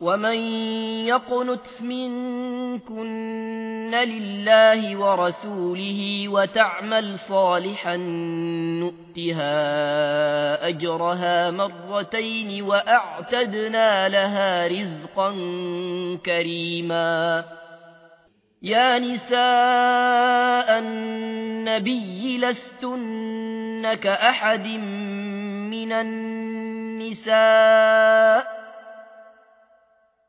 ومن يقنت منكن لله ورسوله وتعمل صالحا نؤتها أجرها مرتين وأعتدنا لها رزقا كريما يا نساء النبي لستن كأحد من النساء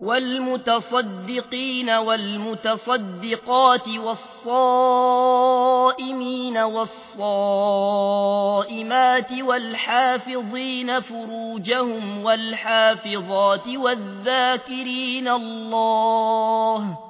والمتصدقين والمتصدقات والصائمين والصائمات والحافظين فروجهم والحافظات والذاكرين الله